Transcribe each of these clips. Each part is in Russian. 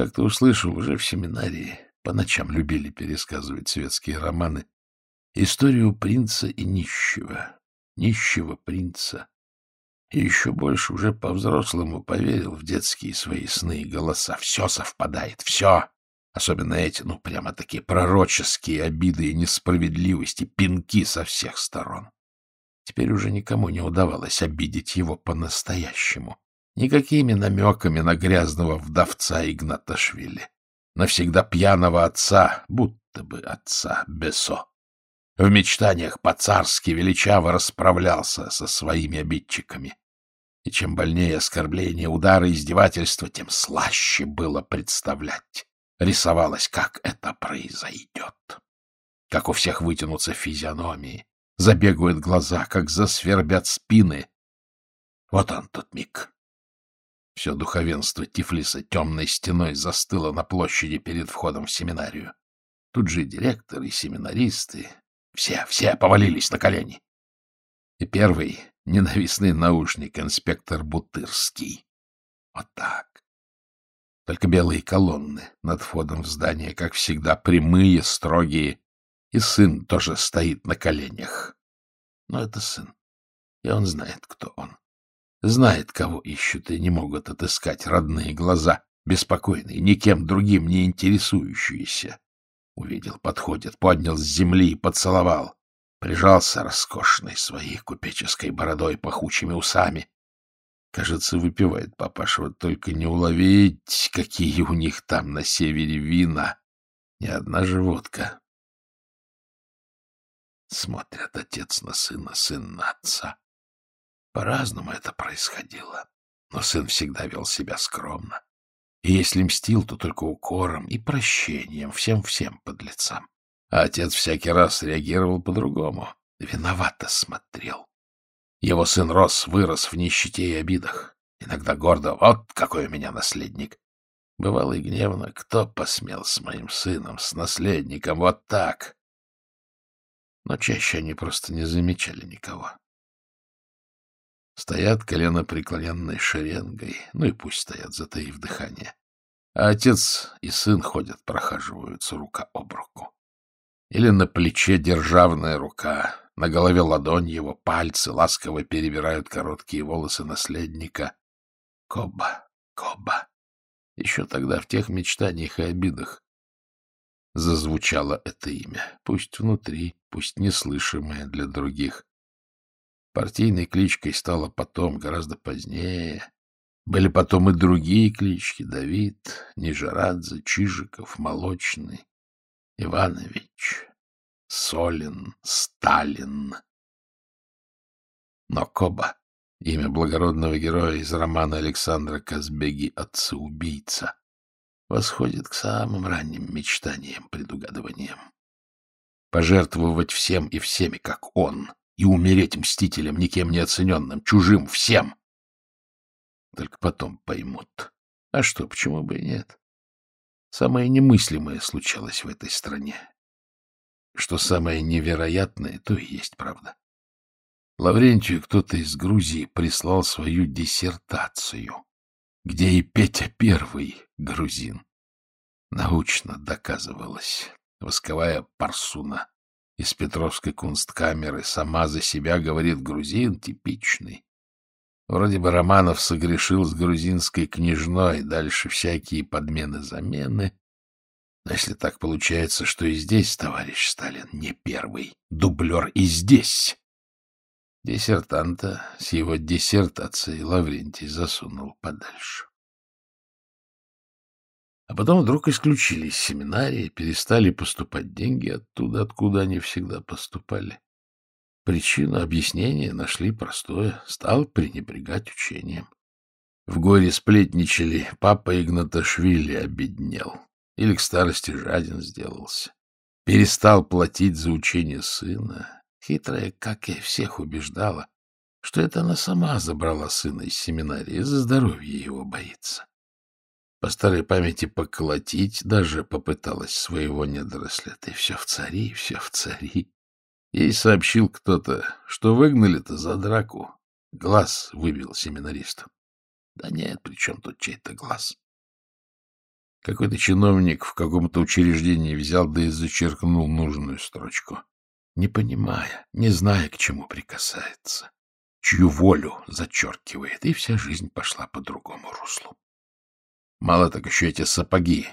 как-то услышал уже в семинарии, по ночам любили пересказывать светские романы, историю принца и нищего, нищего принца. И еще больше уже по-взрослому поверил в детские свои сны и голоса. Все совпадает, все. Особенно эти, ну, прямо такие пророческие обиды и несправедливости, пинки со всех сторон. Теперь уже никому не удавалось обидеть его по-настоящему. Никакими намеками на грязного вдовца Игнаташвили. Навсегда пьяного отца, будто бы отца Бесо. В мечтаниях по-царски величаво расправлялся со своими обидчиками. И чем больнее оскорбление, удары, издевательства, тем слаще было представлять. Рисовалось, как это произойдет. Как у всех вытянутся физиономии, забегают глаза, как засвербят спины. Вот он тот миг. Все духовенство Тифлиса темной стеной застыло на площади перед входом в семинарию. Тут же директор и семинаристы. Все, все повалились на колени. И первый ненавистный наушник инспектор Бутырский. Вот так. Только белые колонны над входом в здание, как всегда, прямые, строгие, и сын тоже стоит на коленях. Но это сын, и он знает, кто он. Знает, кого ищут, и не могут отыскать родные глаза, беспокойные, никем другим не интересующиеся. Увидел, подходит, поднял с земли и поцеловал. Прижался роскошной своей купеческой бородой, пахучими усами. Кажется, выпивает папаша, только не уловить, какие у них там на севере вина. Ни одна же водка. Смотрят отец на сына, сын на отца. По-разному это происходило, но сын всегда вел себя скромно. И если мстил, то только укором и прощением всем-всем подлецам. А отец всякий раз реагировал по-другому, виновато смотрел. Его сын рос, вырос в нищете и обидах. Иногда гордо «Вот какой у меня наследник!» Бывало и гневно «Кто посмел с моим сыном, с наследником, вот так?» Но чаще они просто не замечали никого. Стоят колено преклоненной шеренгой, ну и пусть стоят, затаив дыхание. А отец и сын ходят, прохаживаются рука об руку. Или на плече державная рука, на голове ладонь его, пальцы ласково перебирают короткие волосы наследника. Коба, Коба. Еще тогда в тех мечтаниях и обидах зазвучало это имя, пусть внутри, пусть неслышимое для других. Партийной кличкой стало потом, гораздо позднее. Были потом и другие клички — Давид, Нижерадзе, Чижиков, Молочный, Иванович, Солин, Сталин. Но Коба — имя благородного героя из романа Александра Казбеги «Отца-убийца» восходит к самым ранним мечтаниям, предугадываниям. Пожертвовать всем и всеми, как он — и умереть мстителем, никем не оцененным, чужим всем. Только потом поймут. А что, почему бы и нет? Самое немыслимое случалось в этой стране. Что самое невероятное, то и есть правда. Лаврентию кто-то из Грузии прислал свою диссертацию, где и Петя Первый, грузин, научно доказывалось. Восковая парсуна из Петровской кунсткамеры, сама за себя говорит грузин типичный. Вроде бы Романов согрешил с грузинской княжной, дальше всякие подмены-замены. Но если так получается, что и здесь товарищ Сталин не первый, дублер и здесь. Диссертанта с его диссертацией Лаврентий засунул подальше. А потом вдруг исключили из семинарии, перестали поступать деньги оттуда, откуда они всегда поступали. Причину объяснения нашли простое — стал пренебрегать учением. В горе сплетничали, папа Игнаташвили обеднел или к старости жаден сделался. Перестал платить за учение сына. Хитрая, как и всех, убеждала, что это она сама забрала сына из семинарии, за здоровье его боится. По старой памяти поколотить даже попыталась своего недоросля. Ты все в цари, все в цари. Ей сообщил кто-то, что выгнали-то за драку. Глаз выбил семинаристу. Да нет, при чем тут чей-то глаз? Какой-то чиновник в каком-то учреждении взял да и зачеркнул нужную строчку, не понимая, не зная, к чему прикасается, чью волю зачеркивает, и вся жизнь пошла по другому руслу. Мало так еще эти сапоги,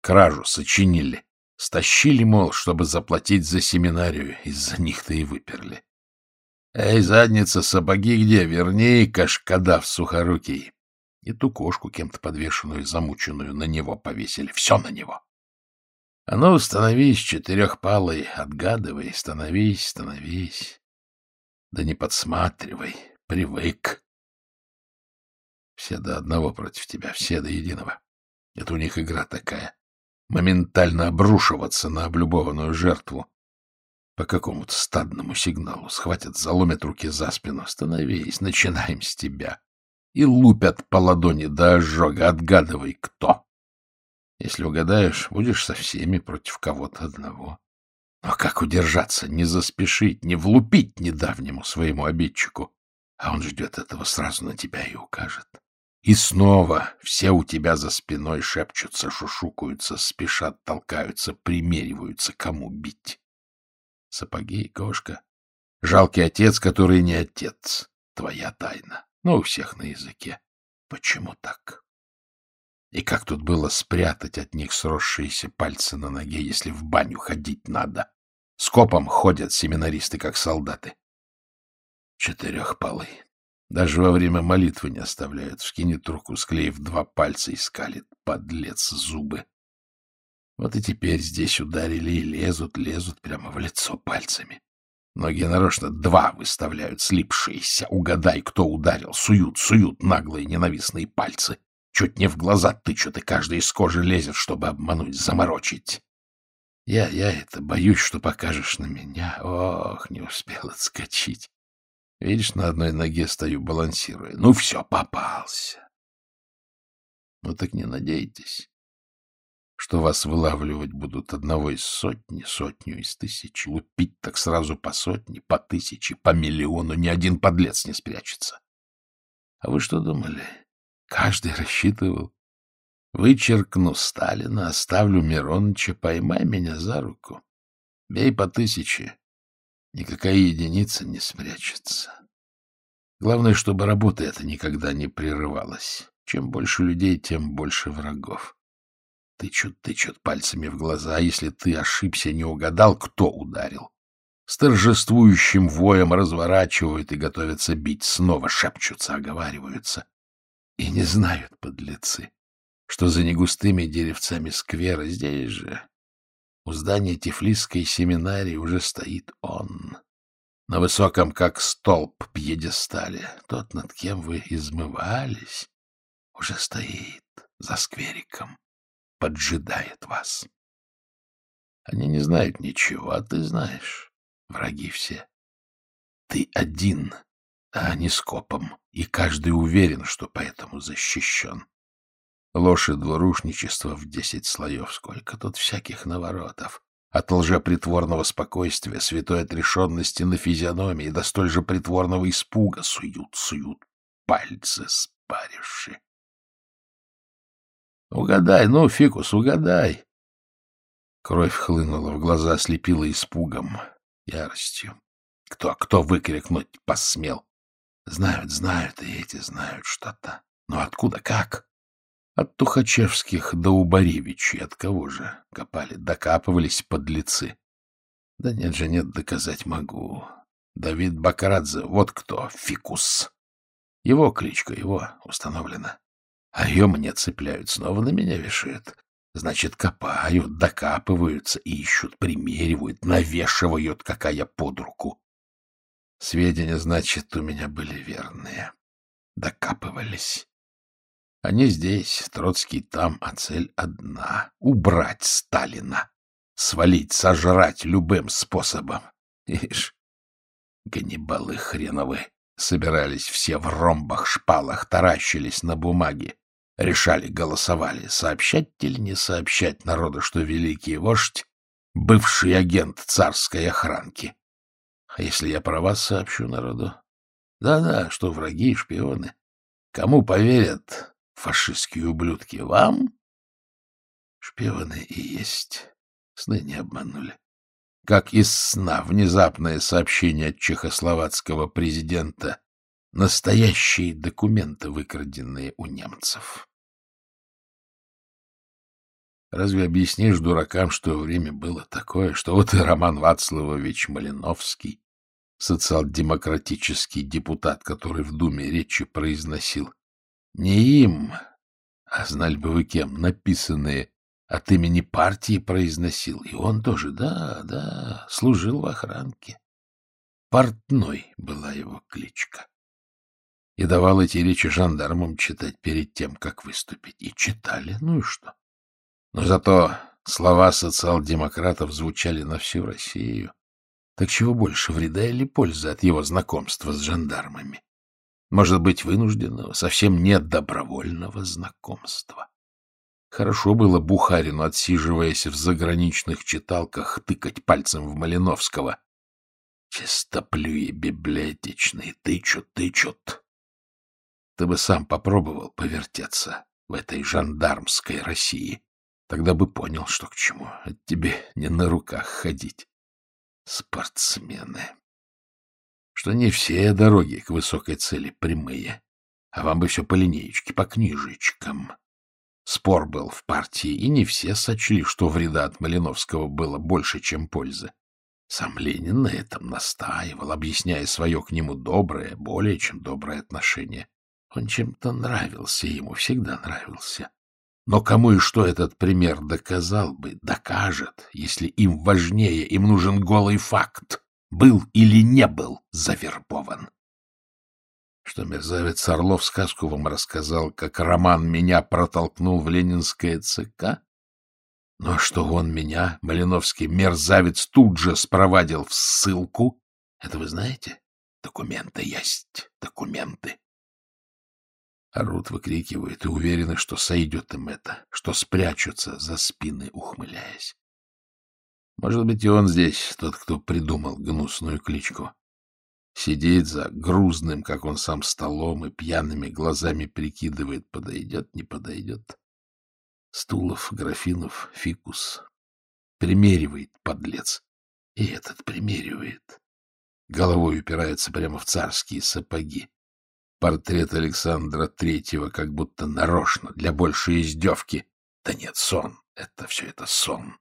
кражу сочинили, стащили, мол, чтобы заплатить за семинарию, из-за них-то и выперли. Эй, задница, сапоги где? Верни, кашкадав сухорукий. И ту кошку, кем-то подвешенную, замученную, на него повесили. Все на него. А ну, становись четырехпалой, отгадывай, становись, становись. Да не подсматривай, привык. Все до одного против тебя, все до единого. Это у них игра такая. Моментально обрушиваться на облюбованную жертву. По какому-то стадному сигналу схватят, заломят руки за спину. Становись, начинаем с тебя и лупят по ладони до ожога. Отгадывай, кто. Если угадаешь, будешь со всеми против кого-то одного. Но как удержаться, не заспешить, не влупить недавнему своему обидчику? А он ждет этого, сразу на тебя и укажет. И снова все у тебя за спиной шепчутся, шушукаются, спешат, толкаются, примериваются, кому бить. Сапоги, кошка, жалкий отец, который не отец, твоя тайна но у всех на языке. Почему так? И как тут было спрятать от них сросшиеся пальцы на ноге, если в баню ходить надо? Скопом ходят семинаристы, как солдаты. Четырехпалый. Даже во время молитвы не оставляют. Вскинет руку, склеив два пальца и скалит, подлец, зубы. Вот и теперь здесь ударили и лезут, лезут прямо в лицо пальцами. Многие нарочно два выставляют слипшиеся. Угадай, кто ударил. Суют, суют наглые ненавистные пальцы. Чуть не в глаза тычут, и каждый из кожи лезет, чтобы обмануть, заморочить. Я, я это боюсь, что покажешь на меня. Ох, не успел отскочить. Видишь, на одной ноге стою, балансируя. Ну все, попался. Ну так не надейтесь что вас вылавливать будут одного из сотни, сотню из тысячи, лупить так сразу по сотне, по тысяче, по миллиону, ни один подлец не спрячется. А вы что думали? Каждый рассчитывал. Вычеркну Сталина, оставлю Мироныча, поймай меня за руку. Бей по тысяче. Никакая единица не спрячется. Главное, чтобы работа эта никогда не прерывалась. Чем больше людей, тем больше врагов. Тычут, тычут пальцами в глаза. А если ты ошибся, не угадал, кто ударил? С торжествующим воем разворачивают и готовятся бить. Снова шепчутся, оговариваются. И не знают подлецы, что за негустыми деревцами сквера здесь же, у здания Тифлисской семинарии, уже стоит он. На высоком, как столб, пьедестале. Тот, над кем вы измывались, уже стоит за сквериком поджидает вас. Они не знают ничего, а ты знаешь. Враги все. Ты один, а не скопом, и каждый уверен, что поэтому защищен. Ложь и двурушничество в десять слоев. Сколько тут всяких наворотов. От лжепритворного спокойствия, святой отрешенности на физиономии до столь же притворного испуга суют, суют пальцы спарившие. Угадай, ну, фикус, угадай. Кровь хлынула в глаза, слепила испугом, яростью. Кто, кто выкрикнуть посмел? Знают, знают, и эти знают что-то. Но откуда, как? От Тухачевских до Убаревичей. От кого же? Копали, докапывались подлецы. Да нет же, нет, доказать могу. Давид Бакарадзе, вот кто, фикус. Его кличка, его установлена. А ее мне цепляют, снова на меня вешают. Значит, копают, докапываются, ищут, примеривают, навешивают, какая под руку. Сведения, значит, у меня были верные. Докапывались. Они здесь, Троцкий там, а цель одна — убрать Сталина, свалить, сожрать любым способом. Ишь, Ганнибалы хреновы собирались все в ромбах, шпалах, таращились на бумаге решали, голосовали, сообщать или не сообщать народу, что великий вождь — бывший агент царской охранки. А если я про вас сообщу народу? Да-да, что враги и шпионы. Кому поверят фашистские ублюдки? Вам? Шпионы и есть. Сны не обманули. Как из сна внезапное сообщение от чехословацкого президента настоящие документы, выкраденные у немцев. Разве объяснишь дуракам, что время было такое, что вот и Роман Вацлавович Малиновский, социал-демократический депутат, который в Думе речи произносил, не им, а знали бы вы кем, написанные от имени партии произносил. И он тоже, да, да, служил в охранке. Портной была его кличка. И давал эти речи жандармам читать перед тем, как выступить. И читали, ну и что? Но зато слова социал-демократов звучали на всю Россию. Так чего больше, вреда или пользы от его знакомства с жандармами? Может быть, вынужденного, совсем нет добровольного знакомства. Хорошо было Бухарину, отсиживаясь в заграничных читалках, тыкать пальцем в Малиновского. Чистоплюи библиотечные тычут, тычут. Ты бы сам попробовал повертеться в этой жандармской России. Тогда бы понял, что к чему. От тебе не на руках ходить. Спортсмены. Что не все дороги к высокой цели прямые, а вам бы все по линеечке, по книжечкам. Спор был в партии, и не все сочли, что вреда от Малиновского было больше, чем пользы. Сам Ленин на этом настаивал, объясняя свое к нему доброе, более чем доброе отношение. Он чем-то нравился ему, всегда нравился. Но кому и что этот пример доказал бы, докажет, если им важнее, им нужен голый факт, был или не был завербован что мерзавец Орлов сказку вам рассказал, как Роман меня протолкнул в ленинское ЦК? Но что он меня, Малиновский мерзавец, тут же спровадил в ссылку, это вы знаете? Документы есть, документы. Орут, выкрикивают и уверены, что сойдет им это, что спрячутся за спины, ухмыляясь. Может быть, и он здесь, тот, кто придумал гнусную кличку. Сидит за грузным, как он сам, столом и пьяными глазами прикидывает, подойдет, не подойдет. Стулов, графинов, фикус. Примеривает, подлец. И этот примеривает. Головой упирается прямо в царские сапоги. Портрет Александра Третьего как будто нарочно, для большей издевки. Да нет, сон. Это все это сон.